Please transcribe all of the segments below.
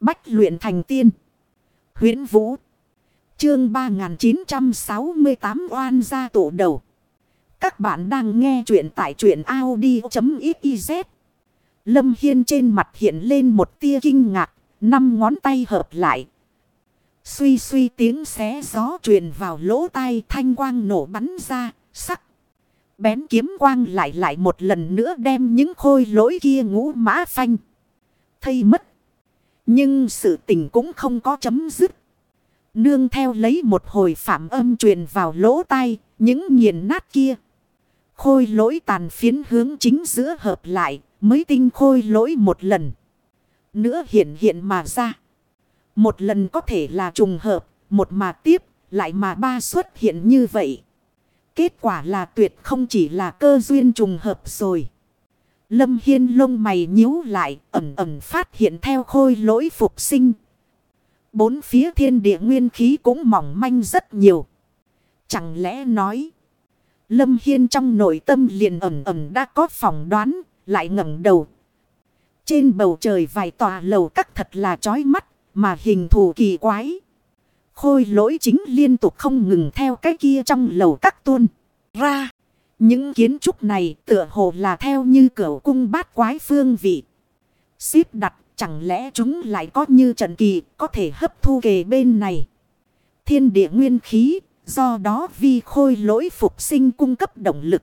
Bách luyện thành tiên. huyễn Vũ. Chương 3968 oan gia tổ đầu. Các bạn đang nghe truyện tại truyện Audi.xyz. Lâm Hiên trên mặt hiện lên một tia kinh ngạc. Năm ngón tay hợp lại. Suy suy tiếng xé gió truyền vào lỗ tai thanh quang nổ bắn ra. Sắc. Bén kiếm quang lại lại một lần nữa đem những khôi lỗi kia ngũ mã phanh. Thây mất. Nhưng sự tình cũng không có chấm dứt. Nương theo lấy một hồi phạm âm truyền vào lỗ tai, những nghiền nát kia. Khôi lỗi tàn phiến hướng chính giữa hợp lại, mới tinh khôi lỗi một lần. Nữa hiện hiện mà ra. Một lần có thể là trùng hợp, một mà tiếp, lại mà ba xuất hiện như vậy. Kết quả là tuyệt không chỉ là cơ duyên trùng hợp rồi. Lâm Hiên lông mày nhíu lại, ẩm ẩm phát hiện theo khôi lỗi phục sinh. Bốn phía thiên địa nguyên khí cũng mỏng manh rất nhiều. Chẳng lẽ nói. Lâm Hiên trong nội tâm liền ẩm ẩm đã có phỏng đoán, lại ngẩng đầu. Trên bầu trời vài tòa lầu các thật là chói mắt, mà hình thù kỳ quái. Khôi lỗi chính liên tục không ngừng theo cái kia trong lầu các tuôn ra. Những kiến trúc này tựa hồ là theo như cửa cung bát quái phương vị. Xếp đặt, chẳng lẽ chúng lại có như trận kỳ có thể hấp thu kề bên này. Thiên địa nguyên khí, do đó vi khôi lỗi phục sinh cung cấp động lực.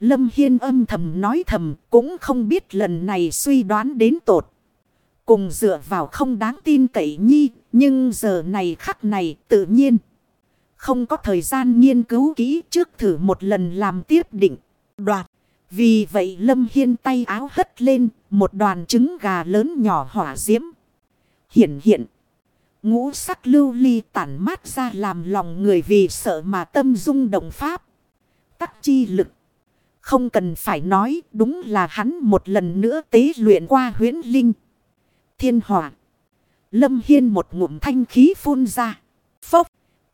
Lâm Hiên âm thầm nói thầm, cũng không biết lần này suy đoán đến tột. Cùng dựa vào không đáng tin cậy nhi, nhưng giờ này khắc này tự nhiên. Không có thời gian nghiên cứu kỹ trước thử một lần làm tiếp định. Đoạt. Vì vậy Lâm Hiên tay áo hất lên, một đoàn trứng gà lớn nhỏ hỏa diễm. Hiện hiện. Ngũ sắc lưu ly tản mát ra làm lòng người vì sợ mà tâm dung động pháp. Tắc chi lực. Không cần phải nói, đúng là hắn một lần nữa tế luyện qua huyến linh. Thiên hỏa. Lâm Hiên một ngụm thanh khí phun ra.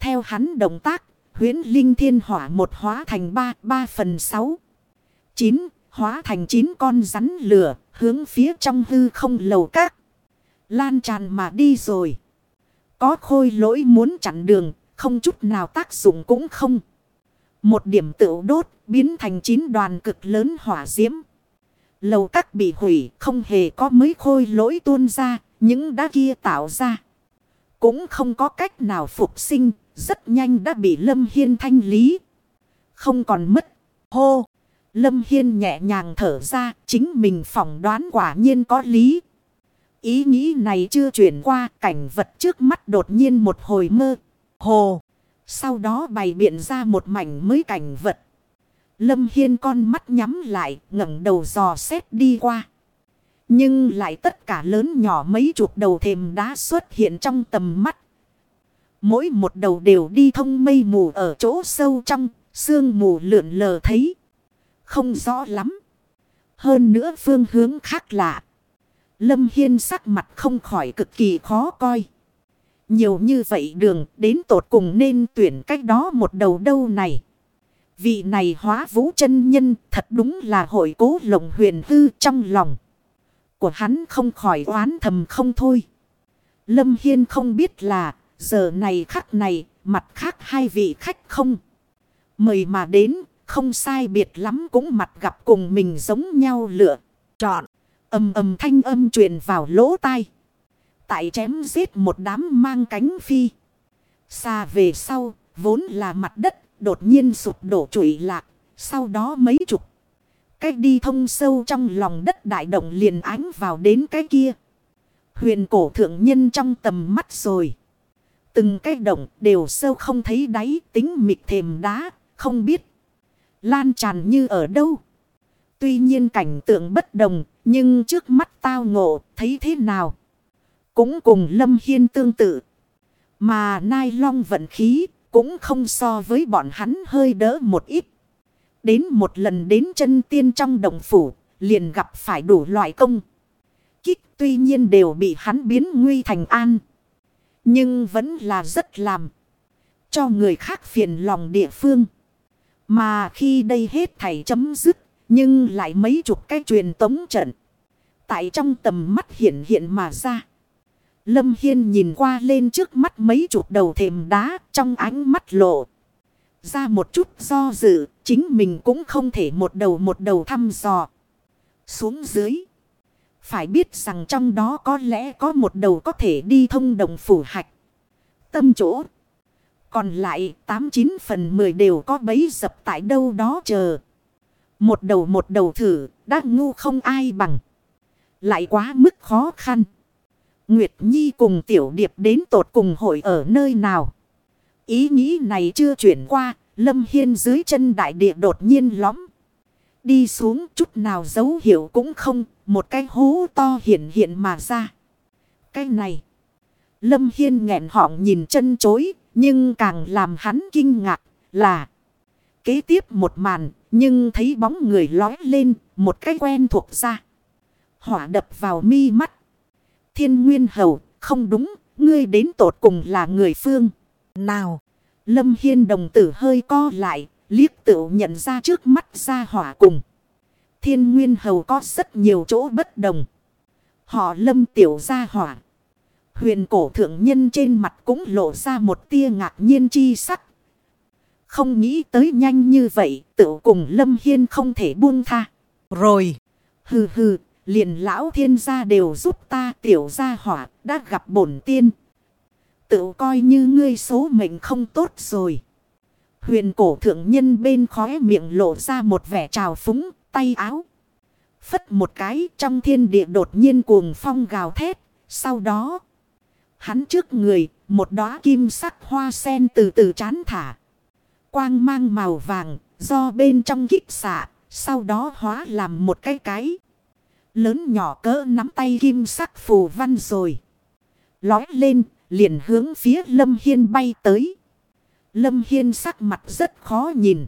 Theo hắn động tác, huyến linh thiên hỏa một hóa thành ba, ba phần sáu. Chín, hóa thành chín con rắn lửa, hướng phía trong hư không lầu các. Lan tràn mà đi rồi. Có khôi lỗi muốn chặn đường, không chút nào tác dụng cũng không. Một điểm tự đốt, biến thành chín đoàn cực lớn hỏa diễm. Lầu các bị hủy, không hề có mấy khôi lỗi tuôn ra, những đá kia tạo ra. Cũng không có cách nào phục sinh, rất nhanh đã bị Lâm Hiên thanh lý. Không còn mất. Hô! Lâm Hiên nhẹ nhàng thở ra, chính mình phỏng đoán quả nhiên có lý. Ý nghĩ này chưa chuyển qua, cảnh vật trước mắt đột nhiên một hồi mơ. Hồ! Sau đó bày biện ra một mảnh mới cảnh vật. Lâm Hiên con mắt nhắm lại, ngẩng đầu dò xét đi qua. Nhưng lại tất cả lớn nhỏ mấy chục đầu thềm đá xuất hiện trong tầm mắt. Mỗi một đầu đều đi thông mây mù ở chỗ sâu trong, sương mù lượn lờ thấy. Không rõ lắm. Hơn nữa phương hướng khác lạ. Lâm Hiên sắc mặt không khỏi cực kỳ khó coi. Nhiều như vậy đường đến tột cùng nên tuyển cách đó một đầu đâu này. Vị này hóa vũ chân nhân thật đúng là hội cố lộng huyền hư trong lòng. Của hắn không khỏi oán thầm không thôi. Lâm Hiên không biết là giờ này khắc này mặt khác hai vị khách không. Mời mà đến không sai biệt lắm cũng mặt gặp cùng mình giống nhau lựa. Chọn. Âm âm thanh âm truyền vào lỗ tai. Tại chém giết một đám mang cánh phi. Xa về sau, vốn là mặt đất, đột nhiên sụp đổ trụi lạc. Sau đó mấy chục. Cách đi thông sâu trong lòng đất đại động liền ánh vào đến cái kia. Huyền cổ thượng nhân trong tầm mắt rồi. Từng cái động đều sâu không thấy đáy tính mịt thềm đá, không biết. Lan tràn như ở đâu. Tuy nhiên cảnh tượng bất đồng, nhưng trước mắt tao ngộ, thấy thế nào? Cũng cùng Lâm Hiên tương tự. Mà Nai Long vận khí, cũng không so với bọn hắn hơi đỡ một ít. Đến một lần đến chân tiên trong đồng phủ, liền gặp phải đủ loại công. Kích tuy nhiên đều bị hắn biến nguy thành an. Nhưng vẫn là rất làm. Cho người khác phiền lòng địa phương. Mà khi đây hết thảy chấm dứt. Nhưng lại mấy chục cái truyền tống trận. Tại trong tầm mắt hiện hiện mà ra. Lâm Hiên nhìn qua lên trước mắt mấy chục đầu thềm đá trong ánh mắt lộ. Ra một chút do dự, chính mình cũng không thể một đầu một đầu thăm dò. Xuống dưới. Phải biết rằng trong đó có lẽ có một đầu có thể đi thông đồng phủ hạch. Tâm chỗ. Còn lại 89 phần 10 đều có bấy dập tại đâu đó chờ. Một đầu một đầu thử, đã ngu không ai bằng. Lại quá mức khó khăn. Nguyệt Nhi cùng Tiểu Điệp đến tột cùng hội ở nơi nào. Ý nghĩ này chưa chuyển qua, Lâm Hiên dưới chân đại địa đột nhiên lõm. Đi xuống chút nào dấu hiệu cũng không, một cái hố to hiện hiện mà ra. Cái này, Lâm Hiên nghẹn họng nhìn chân chối, nhưng càng làm hắn kinh ngạc là kế tiếp một màn, nhưng thấy bóng người lói lên, một cái quen thuộc ra. Hỏa đập vào mi mắt. Thiên Nguyên Hầu, không đúng, ngươi đến tột cùng là người phương. Nào, Lâm Hiên đồng tử hơi co lại, liếc tự nhận ra trước mắt ra hỏa cùng. Thiên Nguyên Hầu có rất nhiều chỗ bất đồng. Họ Lâm tiểu ra hỏa. Huyền cổ thượng nhân trên mặt cũng lộ ra một tia ngạc nhiên chi sắc. Không nghĩ tới nhanh như vậy, tự cùng Lâm Hiên không thể buông tha. Rồi, hừ hừ, liền lão thiên gia đều giúp ta tiểu gia hỏa, đã gặp bổn tiên. Tự coi như ngươi số mệnh không tốt rồi. Huyền cổ thượng nhân bên khóe miệng lộ ra một vẻ trào phúng, tay áo. Phất một cái trong thiên địa đột nhiên cuồng phong gào thét. Sau đó, hắn trước người, một đóa kim sắc hoa sen từ từ chán thả. Quang mang màu vàng, do bên trong kích xạ, sau đó hóa làm một cái cái. Lớn nhỏ cỡ nắm tay kim sắc phù văn rồi. Lói lên, liền hướng phía Lâm Hiên bay tới. Lâm Hiên sắc mặt rất khó nhìn.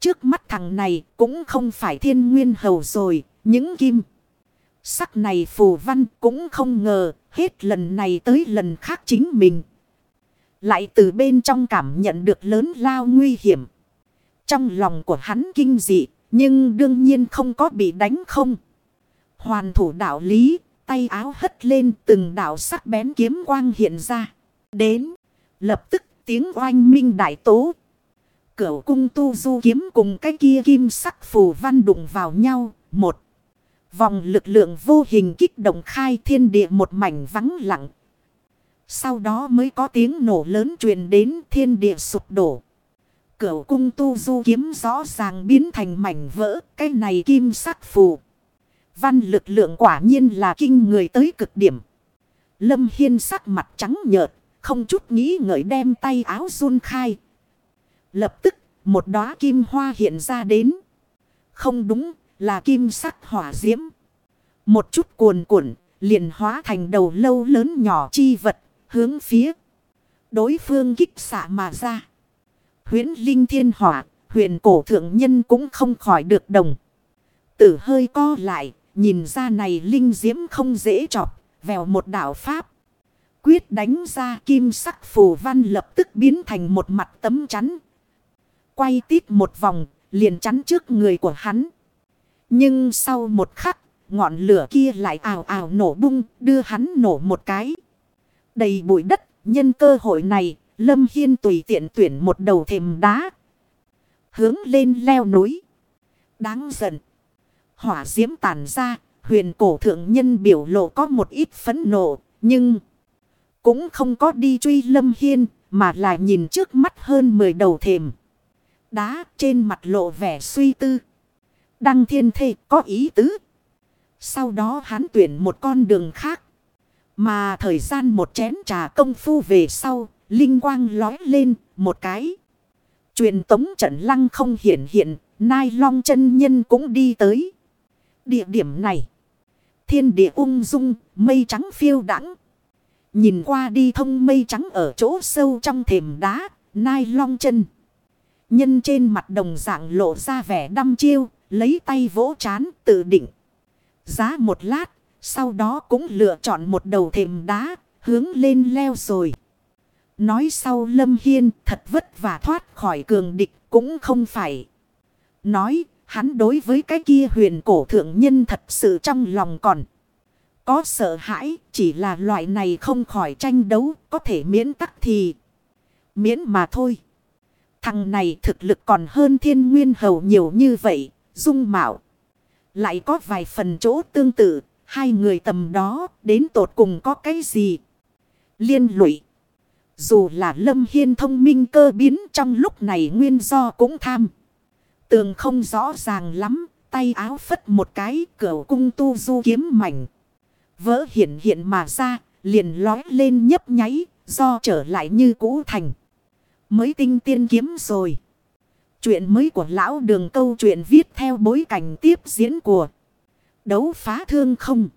Trước mắt thằng này cũng không phải thiên nguyên hầu rồi, những kim. Sắc này phù văn cũng không ngờ, hết lần này tới lần khác chính mình. Lại từ bên trong cảm nhận được lớn lao nguy hiểm. Trong lòng của hắn kinh dị, nhưng đương nhiên không có bị đánh không. Hoàn thủ đạo lý, tay áo hất lên từng đạo sắc bén kiếm quang hiện ra. Đến, lập tức tiếng oanh minh đại tố. Cửu cung tu du kiếm cùng cái kia kim sắc phù văn đụng vào nhau. Một, vòng lực lượng vô hình kích động khai thiên địa một mảnh vắng lặng. Sau đó mới có tiếng nổ lớn truyền đến thiên địa sụp đổ. Cửu cung tu du kiếm rõ ràng biến thành mảnh vỡ. Cái này kim sắc phù. Văn lực lượng quả nhiên là kinh người tới cực điểm. Lâm Hiên sắc mặt trắng nhợt, không chút nghĩ ngợi đem tay áo run khai. Lập tức, một đóa kim hoa hiện ra đến. Không đúng, là kim sắc hỏa diễm. Một chút cuồn cuộn, liền hóa thành đầu lâu lớn nhỏ chi vật, hướng phía. Đối phương kích xạ mà ra. huyễn Linh Thiên Hỏa, huyền cổ thượng nhân cũng không khỏi được đồng. Tử hơi co lại, Nhìn ra này linh diễm không dễ chọc, vèo một đạo pháp. Quyết đánh ra kim sắc phù văn lập tức biến thành một mặt tấm chắn. Quay tít một vòng, liền chắn trước người của hắn. Nhưng sau một khắc, ngọn lửa kia lại ào ào nổ bung, đưa hắn nổ một cái. Đầy bụi đất, nhân cơ hội này, Lâm Hiên tùy tiện tuyển một đầu thềm đá. Hướng lên leo núi. Đáng giận. Hỏa diễm tàn ra, huyền cổ thượng nhân biểu lộ có một ít phấn nộ, nhưng cũng không có đi truy lâm hiên, mà là nhìn trước mắt hơn 10 đầu thềm. Đá trên mặt lộ vẻ suy tư. Đăng thiên thê có ý tứ. Sau đó hắn tuyển một con đường khác. Mà thời gian một chén trà công phu về sau, linh quang lói lên một cái. Truyền tống trận lăng không hiện hiện, nai long chân nhân cũng đi tới địa điểm này. Thiên địa ung dung, mây trắng phiêu đắng. Nhìn qua đi thông mây trắng ở chỗ sâu trong thềm đá, nai long chân. Nhân trên mặt đồng dạng lộ ra vẻ đăm chiêu, lấy tay vỗ chán tự định. Giá một lát, sau đó cũng lựa chọn một đầu thềm đá, hướng lên leo rồi. Nói sau Lâm Hiên thật vất vả thoát khỏi cường địch cũng không phải. Nói Hắn đối với cái kia huyền cổ thượng nhân thật sự trong lòng còn có sợ hãi, chỉ là loại này không khỏi tranh đấu, có thể miễn tắc thì miễn mà thôi. Thằng này thực lực còn hơn thiên nguyên hầu nhiều như vậy, dung mạo. Lại có vài phần chỗ tương tự, hai người tầm đó đến tột cùng có cái gì? Liên lụy. Dù là lâm hiên thông minh cơ biến trong lúc này nguyên do cũng tham. Tường không rõ ràng lắm, tay áo phất một cái cửa cung tu du kiếm mảnh. Vỡ hiện hiện mà ra, liền lói lên nhấp nháy, do trở lại như cũ thành. Mới tinh tiên kiếm rồi. Chuyện mới của lão đường câu chuyện viết theo bối cảnh tiếp diễn của đấu phá thương không.